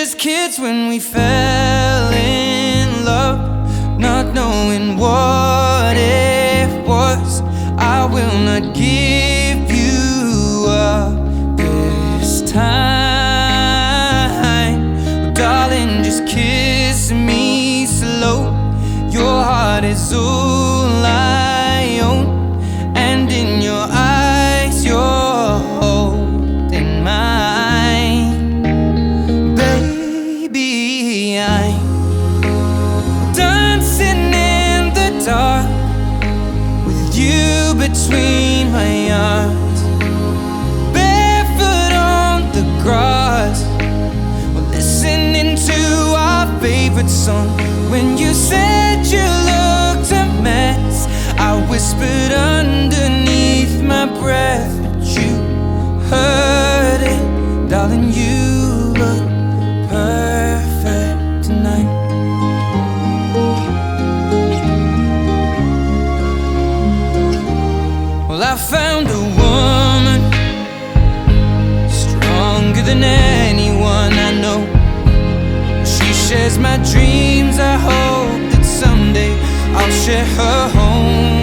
Just kids when we fell in love, not knowing what it was. I will not give you up this time. Between my arms, barefoot on the grass. We're listening to our favorite song. When you said you looked a mess, I whispered underneath my breath, but you heard it, darling. You found a woman stronger than anyone I know. She shares my dreams. I hope that someday I'll share her home.